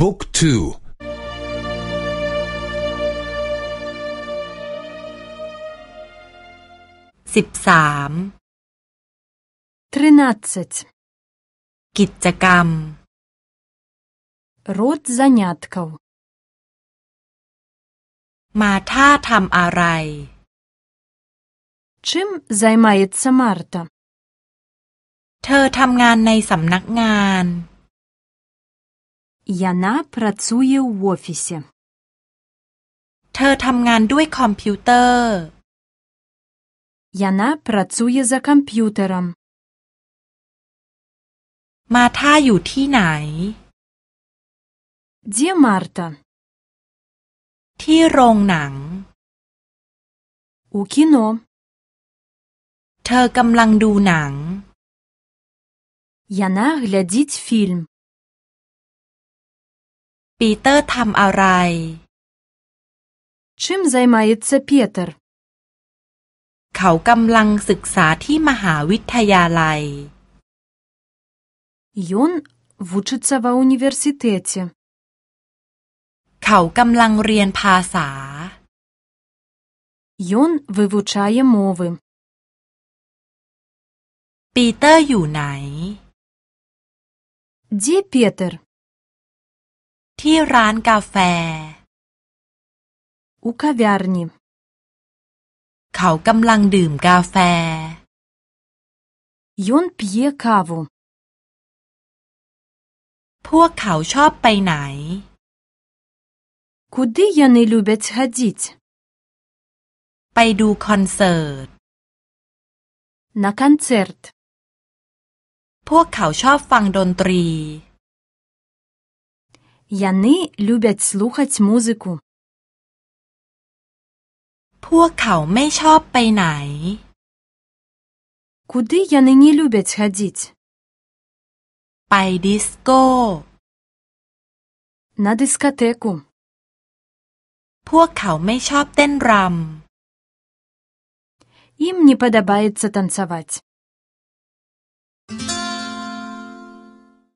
บุ๊กทูสิบสามทรีนัตเซตกิจกรรม род занятков มาท่าทำอะไร Чим займається Марта เธอทำงานในสำนักงาน Яна працює в офісі เธอทำงานด้วยคอมพิวเตอร์ Яна працює за комп'ютером มาท่าอยู่ที่ไหน Де Марта ที่โรงหนัง у кіно เธอกำลังดูหนัง Яна глядіть фільм ปีเตอร์ทำอะไร Чим займається Петр เขากำลังศึกษาที่มหาวิทยาลัย Ён вучиться ва університеті เขากำลังเรียนภาษา Ён вивчає мови ปีเตอร์อยู่ไหน Де Петр ที่ร้านกาแฟ у кав'ярні เขากำลังดื่มกาแฟ Ён п'є каву พวกเขาชอบไปไหน Куди яни люблять ходіть ไปดูคอนเสิร์ต на концерт พวกเขาชอบฟังดนตรี Яни люблять слухать музику พวกเขาไม่ชอบไปไหน Куди яни не люблять ходіть ไปดิสโก้ на дискотеку พวกเขาไม่ชอบเต้นร Ім не подобається танцевать